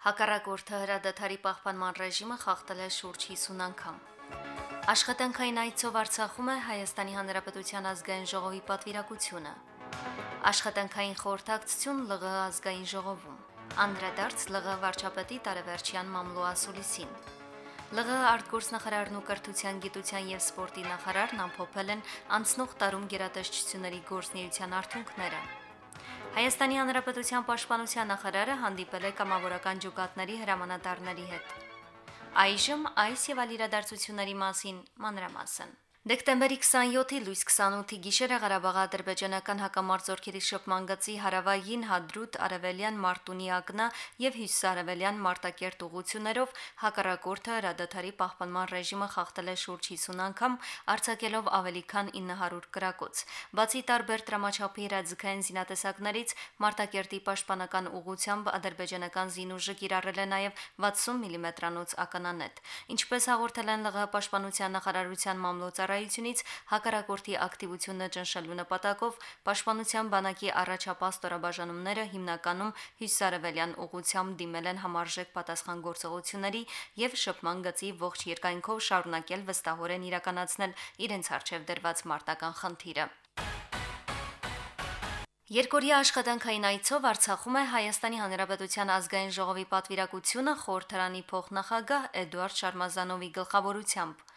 Հակառակորդը հրադադարի պահպանման ռեժիմը խախտել է շուրջ 50 անգամ։ Աշխատանքային այցով Արցախում է Հայաստանի Հանրապետության ազգային ժողովի պատվիրակությունը։ Աշխատանքային խորհրդակցություն ԼՂ ազգային ժողովում։ Անդրադարձ ԼՂ վարչապետի տարեվերջյան մամլոասուլիսին։ ԼՂ արտգործնախարարն ու կրթության, գիտության եւ սպորտի նախարարն ամփոփել են անցնող տարում գերատեսչությունների գործնեության արդյունքները։ Հայաստանի Հանրապետության Պաշտպանության նախարարը հանդիպել է կամավորական ջուկատների հրամանատարների հետ։ Այժմ այս եւ այլ իրադարձությունների մասին մանրամասն։ Դեկտեմբերի 27-ի լույս 28-ի գիշերը Ղարաբաղի ադրբեջանական հակամարտությունների շփման գծի հարավային Հադրուտ արևելյան Մարտունի ակնա եւ հյուսիսարևելյան Մարտակերտ ուղություններով հակառակորդը հրադադարի պահպանման ռեժիմը խախտել է շուրջ 50 անգամ, արձակելով ավելի քան 900 գրակոց։ Բացի տարբեր դրամաչափի հրաձգային զինատեսակներից Մարտակերտի պաշտպանական ուղությամբ ադրբեջանական զինուժը կիրառել է նաեւ 60 մմ-անոց ականանետ։ Ինչպես հաղորդել են ԼՂ պաշտպանության նախարարության մամլոյ ծառայությունից հակառակորդի ակտիվությունը ճնշելու նպատակով Պաշտպանության բանակի առաջապահ ստորաբաժանումները հիմնականում հյուսարևելյան ուղությամբ դիմել են համարժեք պատասխան գործողությունների եւ շփման գծի ողջ երկայնքով շարունակել վստահորեն իրականացնել իրենց արժեվ դրված մարտական խնդիրը։ Երկորյա աշխատանքային այցով Արցախում է Հայաստանի Հանրապետության ազգային ժողովի պատվիրակությունը խորհրդարանի փոխնախագահ Էդուարդ Շարմազանովի գլխավորությամբ։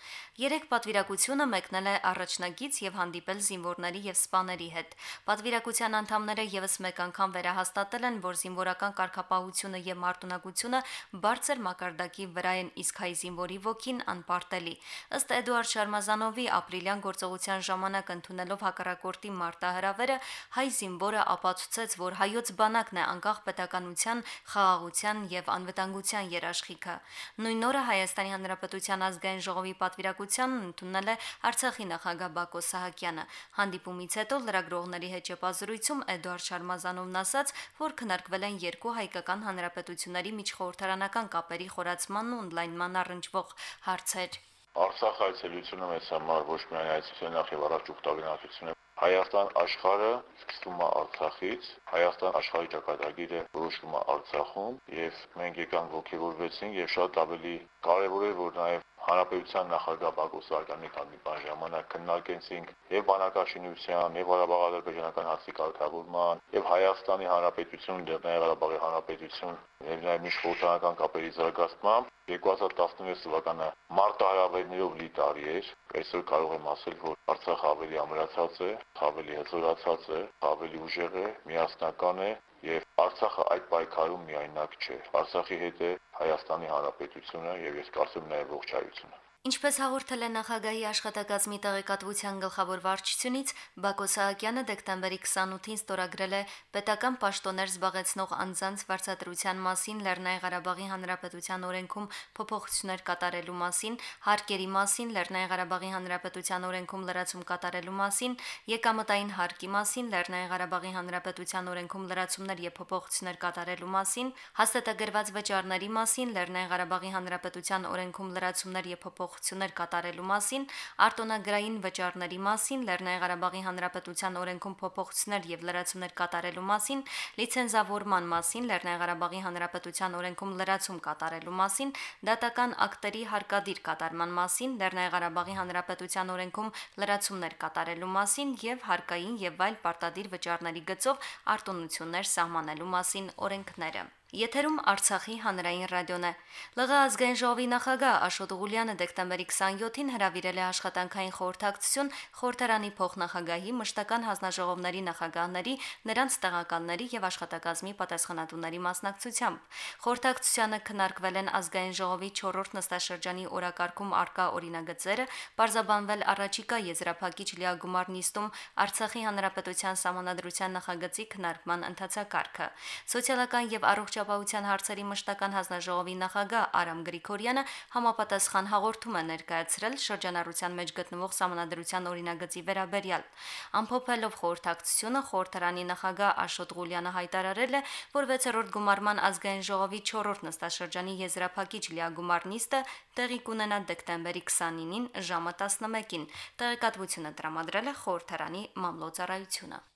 Երեք պատվիրակությունը մեկնել է առաջնագից եւ հանդիպել զինվորների եւ սպաների հետ։ Պատվիրակության անդամները եւս մեկ անգամ վերահաստատել են, որ զինվորական կարգապահությունը եւ մարտունակությունը բարձր մակարդակի վրա են, իսկ հայ զինվորի ոգին անպարտելի։ Ըստ Էդուարդ Շարմազանովի ապրիլյան գործողության ժամանակ ընդունելով հակառակորդի մարտահրավերը հայ զինվոր որը ապացուցեց, որ հայոց բանակն է անկախ պետականության, խաղաղության եւ անվտանգության երաշխիքը։ Նույն օրը Հայաստանի Հանրապետության ազգային ժողովի պատվիրակությանն ընդունել է Արցախի նախագահ Բակո Սահակյանը։ Հանդիպումից հետո լրագրողների հետ ճեպազրույցում Էդուարդ Շարմազանովն ասաց, որ քննարկվել են երկու հայկական հանրապետությունների միջխորհրդարանական կապերի խորացմանն ու ընդլայնման առնչվող հարցեր։ Արցախ այցելությունը մեծ համար ոչ միայն այցելություն, նախ եւ առաջ ուխտագնացություն է Հայաստան աշխարհը սկսվում է Արցախից, Հայաստան աշխարհի ճակատագիրը որոշվում է Արցախում եւ մենք եկանք ողջորվեցինք եւ շատ ավելի կարեւոր է որ նաեւ Հանրապետության նախագահ Բակո Սահակյանի հանդիպան ժամանակ քննարկեցինք եւ բանակաշինության, եւ Ղարաբաղ-ադրբեջանական հացի կարգավորման, եւ Հայաստանի Հանրապետություն, Լեռնային Ղարաբաղի Հանրապետություն, եւ նաեւ միջխորհրդանական կապերի զարգացմամբ 2016 թվականը մարտահրավերներով լի տարի էր։ Այսօր կարող եմ ասել, որ Արցախը ավելի ամրացած է, ավելի հզորացած է, ավելի ուժեղ է, միասնական է եւ Արցախը այդ պայքարում միայնակ չէ։ Արցախի հետ է Հայաստանի Հանրապետությունը եւ ես կարծում նաեւ ողջայությունը։ Ինչպես հաղորդել է նախագահի աշխատակազմի տեղեկատվության գլխավոր վարչությունից, Բակո Սահակյանը դեկտեմբերի 28-ին ստորագրել է պետական պաշտոներ զբաղեցնող անձանց վարձատրության մասին Լեռնային Ղարաբաղի Հանրապետության օրենքում փոփոխություններ կատարելու մասին, հարկերի մասին Լեռնային Ղարաբաղի Հանրապետության օրենքում լրացում կատարելու մասին, եկամտային հարկի մասին Լեռնային Ղարաբաղի Հանրապետության օրենքում լրացումներ եւ փոփոխություններ կատարելու մասին, հաստատագրված վճարների մասին Լեռնային Ղարաբաղի Հանրապետության օրենքում լրացումներ եւ փոփոխ փոփոխություններ կատարելու մասին, արտոնագրային վճարների մասին, Լեռնային Ղարաբաղի Հանրապետության օրենքում փոփոխություններ եւ լրացումներ կատարելու մասին, լիցենզավորման մասին, Լեռնային Ղարաբաղի Հանրապետության օրենքում լրացում կատարելու մասին, դատական ակտերի հարկադիր կատարման մասին, Լեռնային Ղարաբաղի Հանրապետության օրենքում լրացումներ կատարելու մասին եւ հարկային եւ այլ պարտադիր վճարների գծով արտոնություններ սահմանելու մասին օրենքները։ Եթերում Արցախի հանրային ռադիոն է։ ԼՂ ազգային ժողովի նախագահ Աշոտ Ղուլյանը դեկտեմբերի 27-ին հրավիրել է աշխատանքային խորհրդակցություն խորհրդարանի փոխնախագահի մշտական հանձնաժողովների նախագահների, նրանց տեղականների եւ աշխատակազմի պատասխանատուների մասնակցությամբ։ Խորհրդակցությանը քննարկվել են ազգային ժողովի 4-րդ նստաշրջանի օրակարգում արկա օրինագծերը, բարձաբանվել առաջիկա եզրափակիչ լիագումար նիստում Արցախի հանրապետության համանadrության նախագծի քննարկման ընթացակարգը։ Սոցիալական եւ առողջ առողջապահության հարցերի մշտական հանձնաժողովի նախագահ Արամ Գրիգորյանը համապատասխան հաղորդում է ներկայացրել շրջանառության մեջ գտնվող համանadrության օրինագծի վերաբերյալ։ Ամփոփելով խորհրդակցությունը խորհրդարանի նախագահ Աշոտ Ղուլյանը հայտարարել է, որ 6-րդ գումարման ազգային ժողովի 4-րդ նստաշրջանի եզրափակիչ լիագումար նիստը տեղի կունենա դեկտեմբերի 29-ին ժամը 11-ին։ Տեղեկատվությունը տրամադրել է խորհրդարանի մամլոյցարայությունը։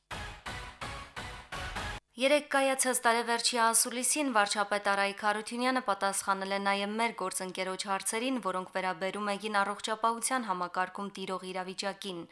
Երեք կայացած տարեվերջի ասուլիսին վարչապետ Արայք Հարությունյանը պատասխանել է նաև մեր գործընկերոջ հարցերին, որոնք վերաբերում էին առողջապահության համակարգում տիրող իրավիճակին։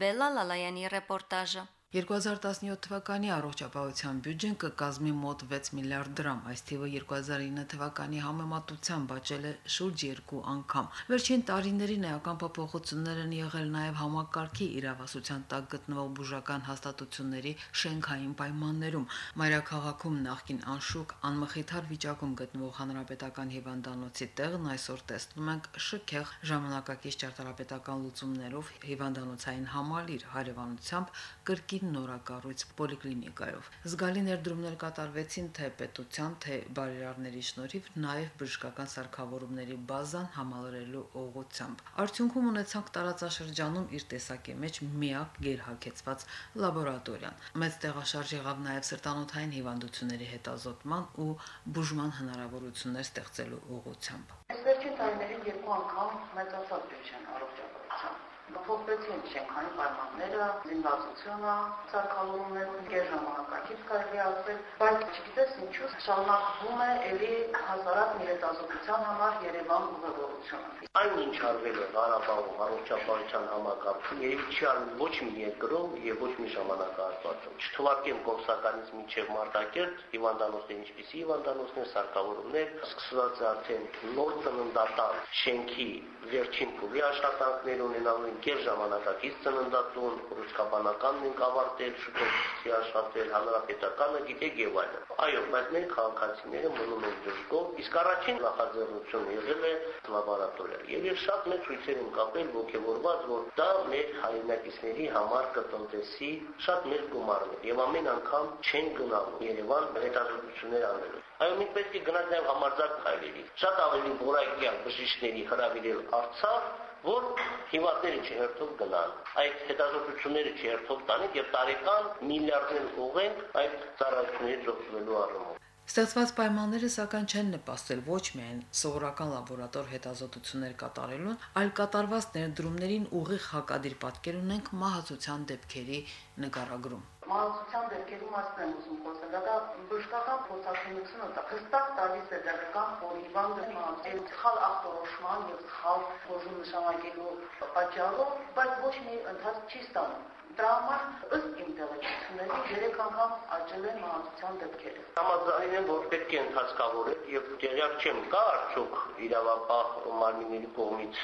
Բելլա Լալայանի ռեպորտաժը։ 2017 թվականի առողջապահության բյուջեն կկազմի մոտ 6 միլիարդ դրամ, այս թիվը 2009 թվականի համեմատությամբ աճել է շուրջ 2 անգամ։ Վերջին տարիներին էական փոփոխություններ են եղել նաև համակարգի իրավասության տակ գտնվող բուժական հաստատությունների շենքային պայմաններում։ Մայրաքաղաքում նախկին անշուկ անմխիթար վիճակում գտնվող հանրապետական հիվանդանոցի տեղն այսօր տեսնում ենք շքեղ ժամանակակից ճարտարապետական լուծումներով հիվանդանոցային համալիր հարևանությամբ կրկին նորակառույց պոլիկլինիկայով։ Զգալի ներդրումներ կատարվեցին թե պետության, թե բարերարների շնորհիվ, նաև բժշկական սարքավորումների բազան համալրելու ուղղությամբ։ Արդյունքում ունեցանք տարածաշրջանում իր տեսակի մեջ միակ գերհակեցված լաբորատորիան։ Մեծ տեղաշարժ եղավ նաև սրտանոթային հիվանդությունների հետազոտման ու բուժման հնարավորություններ ստեղծելու ուղղությամբ։ Այս վերջին տարիներին երկու անգամ մեծացավ բյուջեն առողջապահության փոխվեցին շենքային պայմանները, զինվածությունը, ցարկալումները գեր ժամանակակից կարելի ասել, բայց չգիտես ինչու շարունակվում է ելի հազարատ մի հետազոտության համար Երևան ուղևորությունը։ Այն ինչ արվել է Ղարաբաղում առողջապահության համակարգում, երևի չի արվել ոչ մի երկրում եւ ոչ մի ժամանակահատվածում։ Չթվարկեմ կոմսականից մինչև Մարտակերտ հիվանդանոցներ, ինչպիսի հիվանդանոցներ, սարքավորումներ, սկսված է արդեն նոր ծննդատան շենքի վերջին փուլի աշխատանքներ ունենալու ընկեր ժամանակակից ծննդատուն, ռուսկաբանականն ենք ավարտել, շուտով աշխատել, հանրապետականը գիտեք եւ այլն։ Այո, բայց մենք քաղաքացիները մնում ենք դժգոհ, իսկ առաջին նախաձեռնությունը եղել է լաբորատորիա։ Եվ ես շատ մեծ ցույցեր եմ կապել ողջավորված, որ դա մեր հայրենակիցների համար կտնտեսի շատ մեծ գումարներ եւ ամեն անգամ չեն գնալու Երևան հետազոտություններ անելու։ Այո, մենք պետք է գնանք նաև համարձակ քայլերի։ Շատ ավելի որակյալ բժիշկների հրավիրել Արցախ, որ հիմատները չհերթով գնան, այդ հետազոտությունները չհերթով տանենք եւ տարեկան միլիարդներ ուղենք այդ ծառայությունների ծովելու առումով։ Ստացված պայմանները սակայն չեն նպաստել ոչ միայն սովորական լաբորատոր հետազոտություններ կատարելուն, այլ կատարված ներդրումներին ուղիղ հակադիր պատկեր ունենք մահացության դեպքերի նկարագրում մահացության դեպքերի մասն եմ ուզում խոսել, դա բժշկական փոխանցությունը հստակ տալիս է դերական խորիվանդը մահացել սխալ ախտորոշման եւ սխալ խոժում նշանակելու պատճառով, բայց ոչ մի ընթացք չի ստանում։ Դա համար ըստ իմ տեղեկությունների երեք անգամ աճել է մահացության դեպքերը։ Համաձայն եմ, որ պետք է ընդհանցկավորել եւ տեղյակ չեմ կա արդյոք իրավապահ մարմինների կողմից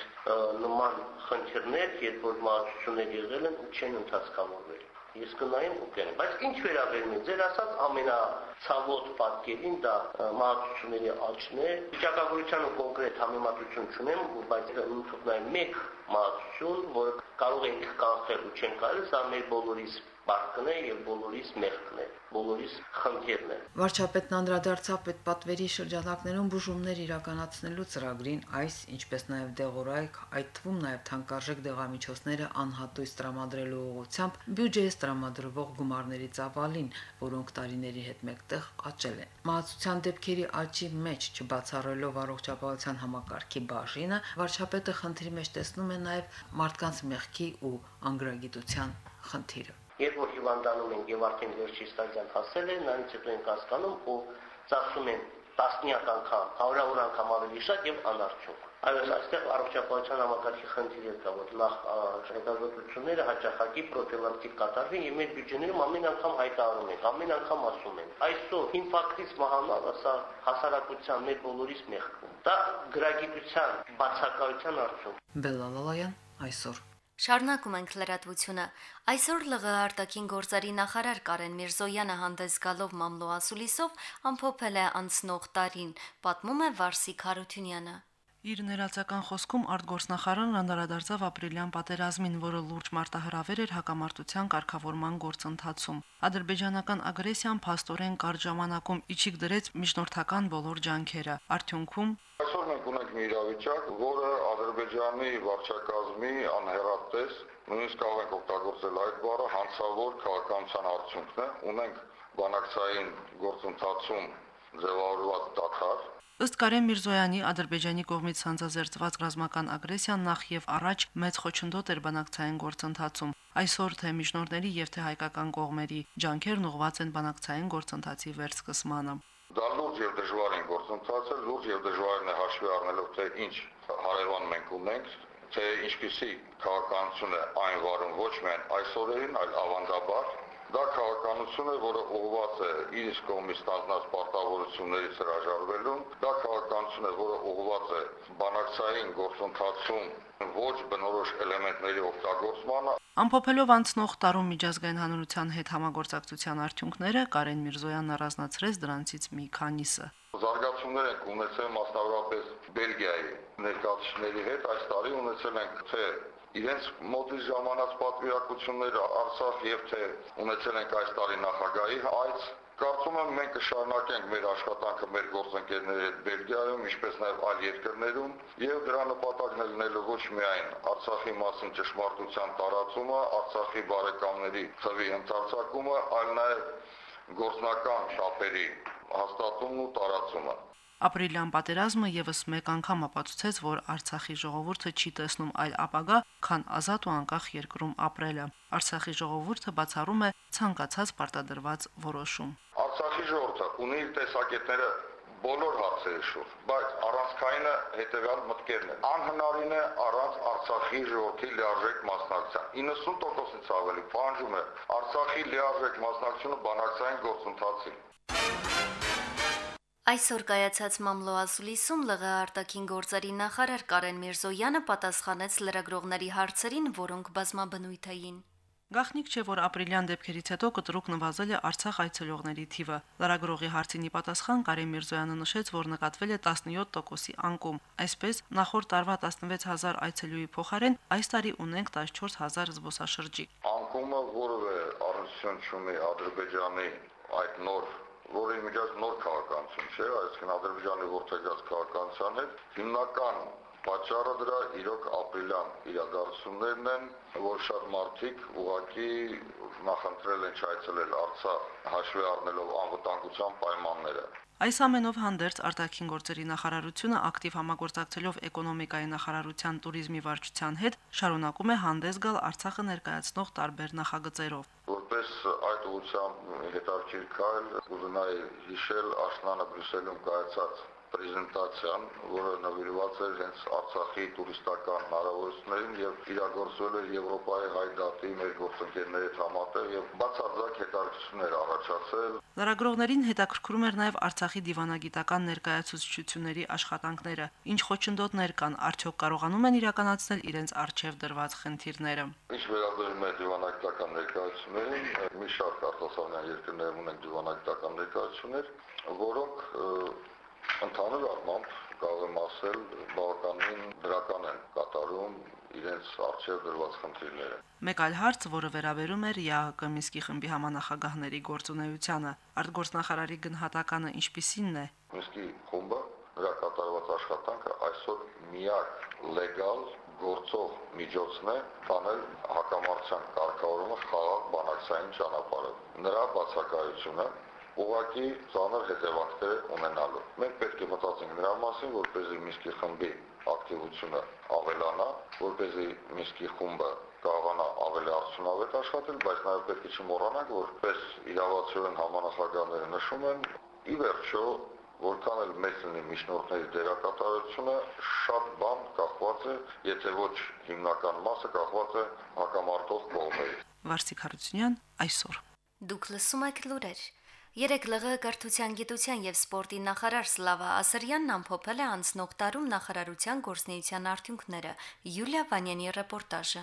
նման խնդիրներ, երբ որ մահացություններ եղել են ու չեն ընդհանցկավորվել ես կնայեմ ու կերեմ։ Բայց ինչ վերաբերում է ձեր ասած ամենացավոտ պատկերին դա մահացությունների աճն է։ Վիճակագրությանը կոնկրետ համեմատություն չունեմ, բայց ունեցողնային մեկ մահացություն, որը կարող ենք կանխել ու չեն կարել, սա մեր բոլորիս բարկն է եւ բոլորիս մեղքն է, բոլորիս խնդիրն է։ Վարչապետն անդրադարձավ պետպատվերի շրջանակներում բուժումներ իրականացնելու ծրագրին, այս ինչպես նաեւ դեղորայք, այդ թվում նաեւ թանկարժեք դեղամիջոցները անհատույց տրամադրելու ուղղությամբ բյուջեից տրամադրվող գումարների ծավալին, որոնք տարիների հետ մեկտեղ աճել են։ Մահացության դեպքերի աճի մեջ չբացառելով առողջապահության համակարգի բաժինը, վարչապետը խնդրի մեջ տեսնում է նաեւ մարդկանց մեղքի ու անգրագիտության խնդիրը երբ որ հիվանդանում են եւ արդեն վերջի ստադիան հասել են, նրանից հետո են կասկանում ու ծախսում են տասնյակ անգամ, հարյուրավոր անգամ ավելի շատ եւ անարդյունք։ Այո, այստեղ առողջապահության համակարգի խնդիրը կա, որ նախ հետազոտությունները հաճախակի պրոֆիլակտիկ կատարվեն եւ մեր բյուջեներում ամեն անգամ հայտարարում են, ամեն անգամ ասում են։ Այսօր ինֆարկտից մահանալը սա հասարակության մեր բոլորիս մեղքում։ Դա գրագիտության բացակայության արդյունք։ Բելալալայան այսօր Շարունակում ենք լրատվությունը։ Այսօր ԼՂ արտաքին գործարի նախարար Կարեն Միրզոյանը հանդես գալով մամլո ասուլիսով ամփոփել է անցնող տարին, պատմում է Վարսիկ Հարությունյանը։ Իր ներածական խոսքում արտգործնախարարն անդրադարձավ ապրիլյան պատերազմին, որը լուրջ մարտահրավեր էր հակամարտության կարգավորման գործընթացում։ Ադրբեջանական ագրեսիան փաստորեն կարճ ժամանակում իջիկ դրեց միջնորդական բոլոր ջանքերը։ Արդյունքում Այսօր մենք ունենք մի իրավիճակ, որը Ադրբեջանի վարչակազմի անհերատես, նույնիսկ կարող ենք օգտագործել այդ բառը, հանցավոր քաղաքականության արդյունքն է։ Ունենք բանակցային գործընթացում ձևավորված դադար, Ըստ Կարեն Միրզոյանի Ադրբեջանի կողմից ցանցազերծված ռազմական ագրեսիան նախ եւ առաջ մեծ խոչընդոտ էր բանակցային գործընթացում։ Այսօր թե միջնորդների եւ թե հայկական կողմերի ջանքերն ուղղված են բանակցային գործընթացի վերսկսմանը։ Դա լուրջ եւ դժվար են գործընթացը, լուրջ եւ դժվարն է հաշվի առնելով թե ինչ հարևան մենք ունենք, թե ինչպիսի քաղաքականություն է այն վարում ոչ միայն այս օրերին, այլ ավանդաբար Դա քաղաքականություն է, որը ուղղված է իր կողմից ստանձնած պարտավորություններից հրաժարվելուն, դա քաղաքականություն է, որը ուղղված է բանակցային գործընթացում ոչ բնորոշ էլեմենտների օգտագործմանը, Ամփոփելով անցնող տարում միջազգային հանրության հետ համագործակցության արդյունքները, Կարեն Միրզոյանն առանձնացրեց դրանցից մի քանիսը։ Զարգացումներ ենք ունեցել մասնավորապես Բելգիայի ներկայացուցիչների հետ, այս տարի ունեցել ենք թե իրենց մոտից ժամանած պատվիրակությունները Արցախ եւ թե ունեցել ենք այս տարի նախագահի այց Կարծում եմ մենք կշարունակենք մեր աշխատանքը մեր գործընկերների հետ Բելգիայում, ինչպես նաև այլ երկրներում, եւ դրա նպատակն է լինելու ոչ միայն Արցախի մասին ճշմարտության տարածումը, Արցախի բարեկամների ծավի ընդարձակումը, այլ նաև գործնական շապերի հաստատումն ու տարածումը։ Ապրիլյան պատերազմը եւս մեկ անգամ ապացուցեց, որ Արցախի ժողովուրդը չի տեսնում այլ ապագա, քան ազատ ու անկախ երկրում ապրելը։ Արցախի ժողովուրդը բացառում է ցանկացած պարտադրված որոշում։ Արցախի ժողովուրդը ունի իր տեսակետները բոլոր հարցերի շուրջ, բայց առանցքայինը հետեւյալ մտքերն են։ Անհնարին է առանց Արցախի ժողովրդի լիարժեք մասնակցության։ 90%-ից ավելի պահանջում է Արցախի լիարժեք մասնակցությունը բանակցային գործընթացին։ Այսօր կայացած մամլոազուլիսում ԼՂ արտաքին գործերի նախարար Կարեն Միրզոյանը պատասխանեց լրագրողների հարցերին, որոնք բազմաբնույթ էին։ Գախնիկ չէ, որ ապրիլյան դեպքերից հետո կտրուկ նվազել է Արցախ այցելողների թիվը։ Լրագրողի հարցինի պատասխան Կարեն Միրզոյանը նշեց, որ նկատվել է 17%-ի անկում։ Այսպես, նախորդ տարվա 16000 այցելուի փոխարեն այս տարի ունենք 14000 զբոսաշրջիկ։ Անկումը որևէ առնչություն չունի Ադրբեջանի այդ նոր որը միջած նոր քաղաքականություն չէ, այսինքն Ադրբեջանի ողջագած քաղաքացիության հետ հիմնական Պատճառը դրա իրոք ապրիլյան իրադարձություններն են, որ շատ մարդիկ ուղակի նախընտրել են չայցելել Արցախ հաշվի առնելով անվտանգության պայմանները։ Այս ամենով հանդերձ արտաքին գործերի նախարարությունը ակտիվ համագործակցելով էկոնոմիկայի նախարարության ቱրիզմի վարչության հետ շարունակում է հանդես գալ Արցախը ներկայացնող տարբեր նախագծերով որպես այդ ուղղությամբ հետաքրքիր քայլ ուզենայի հիշել աշնանը Բրյուսելում կայացած պրեզենտացիան, որը նվիրված էր հենց Արցախի տուրիստական հնարավորություններին եւ իրագործվել էր Եվրոպայի հայդատի մեր գործընկերների համատեղ եւ բացարձակ հետաքրքրություններ առաջացել։ Լրագրողներին հետաքրքրում էր նաեւ Արցախի դիվանագիտական ներկայացուցչությունների աշխատանքները։ Ինչ խոչընդոտներ կան, արդյոք կարողանում են իրականացնել իրենց արժև դրված խնդիրները։ Ինչ վերաբերում է դիվանագիտական ներկայացումներին, մի շարք արտասահմանյան երկրներում ունենք դիվանագիտական ներկայացումներ, որոնք Ընդհանուր առմամբ կարող եմ ասել, բավականին դրական են կատարում իրենց արժև դրված խնդիրները։ Մեկ այլ հարց, որը վերաբերում էր ՀԱԿ Միսկի խմբի համանախագահների գործունեությանը, արտգործնախարարի գնահատականը ինչպիսինն է։ Միսկի խումբը նրա կատարված աշխատանքը այսօր միակ լեգալ գործող միջոցն է բանել հակամարտության կարգավորումը խաղաղ բանակցային ճանապարհով։ Նրա բացակայությունը ուղղակի ծանր հետևանքներ ունենալու։ Մենք պետք է մտածենք նրա մասին, որպեսզի Միսկի խմբի ակտիվությունը ավելանա, որպեսզի Միսկի խումբը կարողանա ավելի արդյունավետ աշխատել, բայց նաև պետք է չմոռանանք, որպես իրավացիորեն համանախագահները նշում են, ի վերջո որքան էլ մեծ լինի միջնորդների դերակատարությունը, շատ բան կախված է, եթե ոչ հիմնական մասը կախված է հակամարտող կողմերից։ Վարսիկ Հարությունյան այսօր։ Դուք լսում եք լուրեր։ Երեք ԼՂ կրթության, գիտության եւ սպորտի նախարար Սլավա Ասրյանն ամփոփել է անցնող տարում նախարարության գործնեության արդյունքները։ Յուլիա Վանյանի ռեպորտաժը։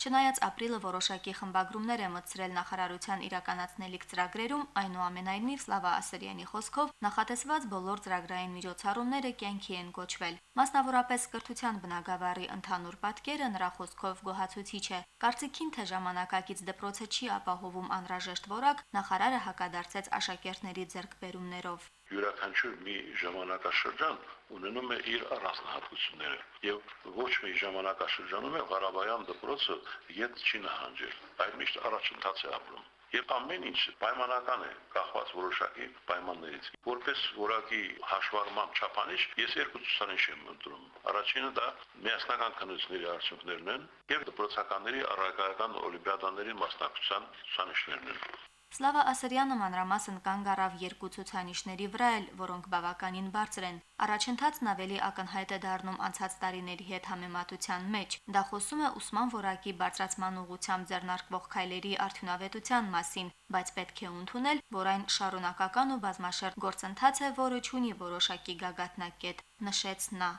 Չնայած ապրիլը որոշակի խմբագրումներ է մտցրել նախարարության իրականացնելիք ծրագրերում, այնուամենայնիվ Սլավա Ասերյանի խոսքով նախատեսված բոլոր ծրագրային միջոցառումները կյանքի են կոչվել։ Մասնավորապես կրթության բնագավառի ընդհանուր պատկերը նրա խոսքով գոհացուցիչ է։ Կարծիքին թե ժամանակակից դպրոցը չի ապահովում անհրաժեշտ որակ, նախարարը հակադարձեց աշակերտների ձեռքբերումներով յուրաքանչյուր մի ժամանակաշրջան ունենում է իր առանձնահատկությունները եւ ոչ մի ժամանակաշրջանում է Ղարաբաղյան դպրոցը յետ չի նահանջել այլ միշտ առաջընթաց է ապրում Եվ ամեն ինչ պայմանական է, կախված որոշակի պայմաններից։ Որպես որակի հաշվառման չափանիշ ես երկու ցուցանիշ եմ ընտրում։ Առաջինը դա միասնական քննությունների արդյունքներն են եւ դպրոցականների առարկայական օլիմպիադաների մասնակցության ցուցանիշներն են։ Սլավա Ասերյանը մանրամասն կանգ առավ երկու ցուցանիշների վրա, էլ, որոնք բավականին բարձր են։ Առաջընթացն ավելի ակնհայտ է դառնում անցած տարիների հետ համեմատության մեջ։ Դա խոսում է ուսման որակի բարձրացման ուղղությամբ ձեռնարկվող քայլերի արդյունավետության մասին, բայց պետք է ընդունել, որ այն շարունակական ու բազմաշերտ գործընթաց է, որը ունի որոշակի գագաթնակետ, նշեց նա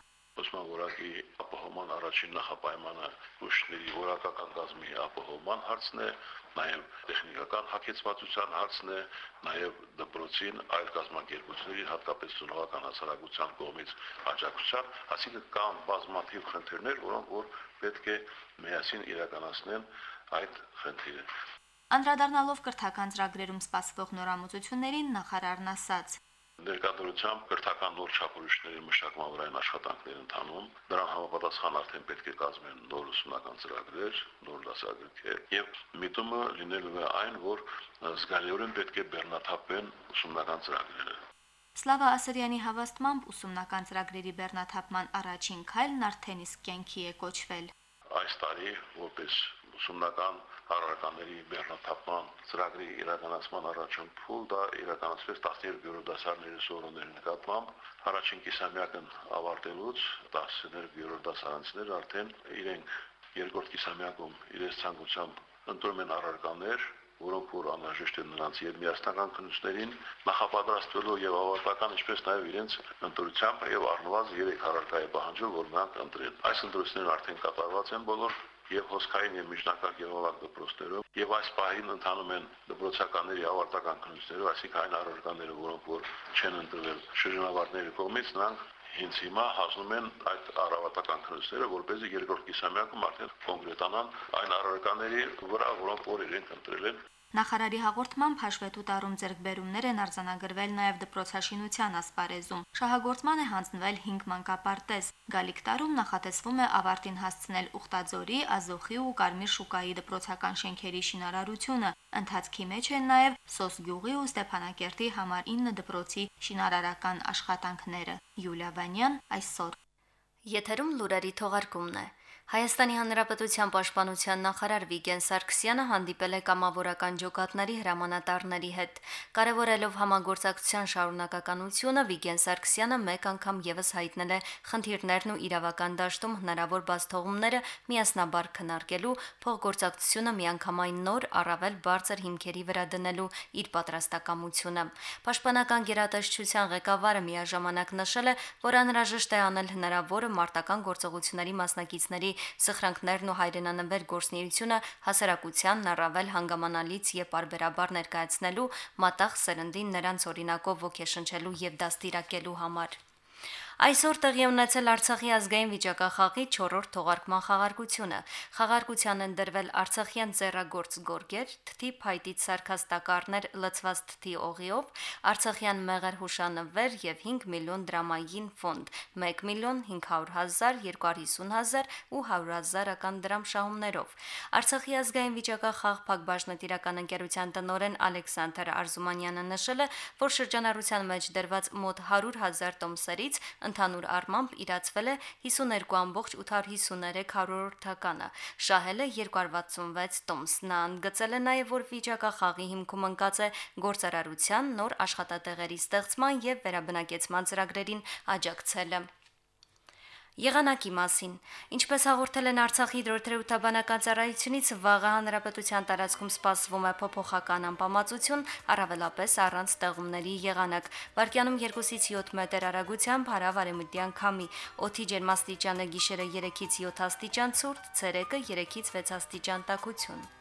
ուսման որակի ապահովման առաջին նախապայմանը ուշների որակական գազմի ապահովման հարցն է, նաև տեխնիկական հակեցվածության հարցն է, նաև դպրոցին այլ կազմակերպությունների, հատկապես ծնողական հասարակության կողմից աջակցության, այսինքն կան բազմաթիվ խնդիրներ, որոնք որ պետք է միասին իրականացնեն այդ խնդիրը։ Անդրադառնալով կրթական ծրագրերում սպասվող նորամուծություններին նախարարն ասաց. Ներկայությամբ կրթական նոր չափորոշիչների մշակման վրա են աշխատանքներ ընթանում։ Դրան համապատասխան արդեն պետք է կազմեն նոր ուսումնական ծրագրեր, նոր դասագրքեր եւ միտումը լինելու է այն, որ զգալիորեն պետք է բեռնաթափեն ուսումնական ծրագրերը։ Սլավա Ասերյանի հավաստմամբ ուսումնական ծրագրերի բեռնաթափման առաջին քայլն արդեն իսկ կյանքի է կոչվել։ Այս տարի որպես ուսումնական առարկաների բեռնաթափման ծրագրի իրականացման առաջին փուլ դա իրականացվեց 12 գյուղդասարների սովորողների նկատմամբ առաջին կիսամյակն ավարտելուց 12 գյուղդասարանցիներ արդեն իրենք երկրորդ կիսամյակում իրենց ցանկությամբ ընտրում են առարկաներ որոնք որ անհրաժեշտ են նրանց եւ միասնական քննություններին նախապատրաստվելու եւ ավարտական ինչպես նաեւ իրենց ընտրությամբ եւ առնվազն 3 հարարկայ պահանջել որ նրանք ընտրեն այս ընտրություններն արդեն կատարված են բոլոր եւ հոսքային եւ միջնակարգ եւ ավակ դպրոցներում եւ այս պահին ընթանում են դպրոցականների ավարտական քննությունները, այսինքն այն առարկաները, որոնք որ չեն ընտրվել շրջանավարտների կողմից, նրանք հենց հիմա հասնում են այդ առավատական քննությունները, որպեսզի երկրորդ կիսամյակում արդեն կոնկրետանան այն առարկաների վրա, որոնք որ իրենք ընտրել են Նախարարի հաղորդմամբ հաշվետու տարում ձեռքբերումներ են արձանագրվել նաև դպրոցաշինության ասպարեզում։ Շահագործման է հանձնվել 5 մանկապարտեզ։ Գալիք տարում նախատեսվում է ավարտին հասցնել Ուխտաձորի, Ազոխի ու Կարմիր շուկայի դպրոցական շենքերի շինարարությունը։ Ընթացքի մեջ են նաև Սոս գյուղի ու Ստեփանակերտի համար 9 դպրոցի շինարարական աշխատանքները։ Յուլիա Վանյան այսօր Եթերում լուրերի թողարկումն է։ Հայաստանի Հանրապետության Պաշտպանության նախարար Վիգեն Սարգսյանը հանդիպել է կամավորական ջոկատների հրամանատարների հետ։ Կարևորելով համագործակցության շարունակականությունը, Վիգեն Սարգսյանը մեկ անգամ եւս հայտնել է խնդիրներն ու իրավական դաշտում հնարավոր բացթողումները միասնաբար քննարկելու, փոխգործակցությունը միանգամայն նոր առավել բարձր հիմքերի վրա դնելու իր պատրաստակամությունը։ Պաշտպանական գերատեսչության ղեկավարը միաժամանակ նշել է, որ անհրաժեշտ է անել հնարավորը մարտական գործողությունների մասնակիցների սխրանքներն ու հայրենանվեր գործնեությունը հասարակությանն առավել հանգամանալից եւ բարբերաբար ներկայացնելու մատաղ սերնդին նրանց օրինակով ոգեշնչելու եւ դաստիարակելու համար։ Այսօր տեղի ունեցել Արցախի ազգային վիճակախաղի 4-րդ թողարկման խաղարկությունը։ Խաղարկության են դրվել Արցախյան ձեռագործ գորգեր, թթի փայտից սարքած տակառներ լցված թթի օղիով, Արցախյան մեղր հուշանվեր եւ 5 միլիոն դրամային ֆոնդ, 1 միլիոն 500 հազար, 250 հազար ու 100 հազարական դրամ շահումներով։ Արցախի ազգային վիճակախաղ Փակbaşնտիրական ընկերության տնօրեն Ալեքսանդր Արզումանյանը նշել է, որ շրջանառության մեջ դրված մոտ 100 հազար տոմսերից ընդհանուր առմամբ իրացվել է 52.853 հարյուրորդականը, շահել է 266 տոմս։ Նա ընդգծել է նաև, որ վիճակախաղի հիմքում ընկած է գործարարության նոր աշխատատեղերի ստեղծման եւ վերաբնակեցման ծրագրերին աջակցելը։ Եղանակի մասին։ Ինչպես հաղորդել են Արցախի հիդրոթերապևտաբանական ծառայությունից, վաղը հանրապետության տարածքում սպասվում է փոփոխական անբավարարություն, առավելապես առանց ստեղումների եղանակ։ Վարկյանում 2-ից 7 մետր արագությամբ հարավարեմտյան քամի։ Օդի ջերմաստիճանը գիշերը 3-ից 7 աստիճան ցուրտ, ցերեկը 3-ից 6 աստիճան տաքություն։